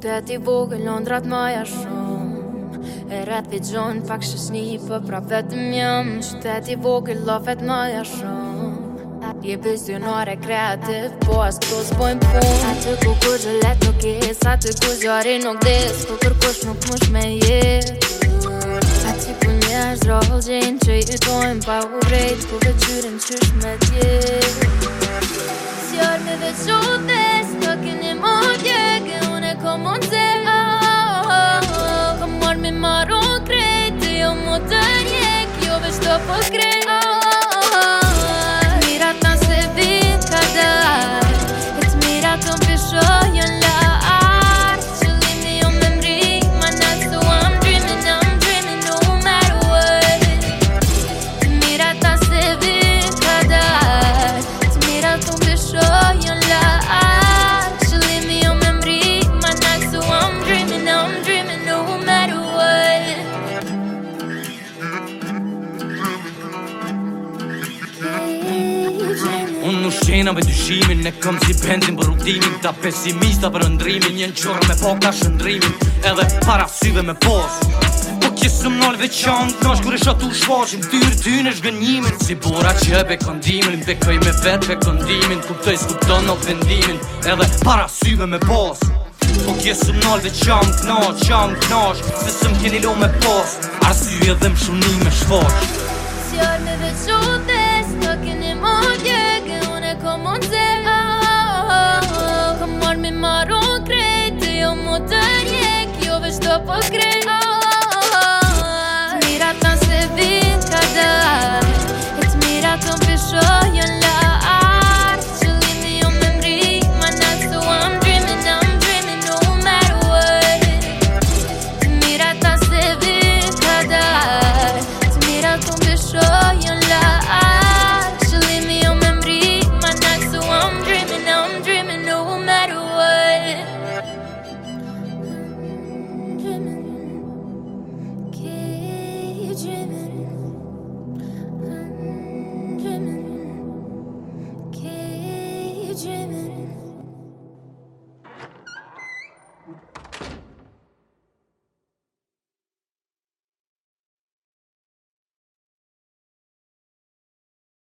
Të e ti vogë në ndrat maja shumë E rrët dhe gjonë pak shesni për po pra vetëm jam Që të vogë në lofet maja shumë Je vizionare kreativ, po as këto të zbojmë pun Sa të ku ku gjëlet nuk kje, sa të ku gjëri nuk kdes Ku kërkosh nuk mësh me jetë Sa të ku një është rohë gjenë që i dojmë pa u rejtë Ku dhe gjyrim qysh me tje Sjarë me dhe gjotë Amor oh, oh, oh, me maro un crete, yo motor yek, yo vesto po crete. Unë në shqena me dyshimin Ne këm si pendin për rutimin Ta pesimista për ndrimin Njën qërë me po ka shëndrimin Edhe para syve me pos Po kjesë më nëllë veçan Kash kur isha tu shfaqin Tyrë ty në shgënjimin Si bora që e bekondimin Bekoj me vetë bekondimin Kuptoj s'kuptoj në vendimin Edhe para syve me pos Po kjesë më nëllë veçan Knash, qan, knash Se së më keni lo me pos Arsyje dhe më shumë me shfaq Sjarë me veçutes puedo creer.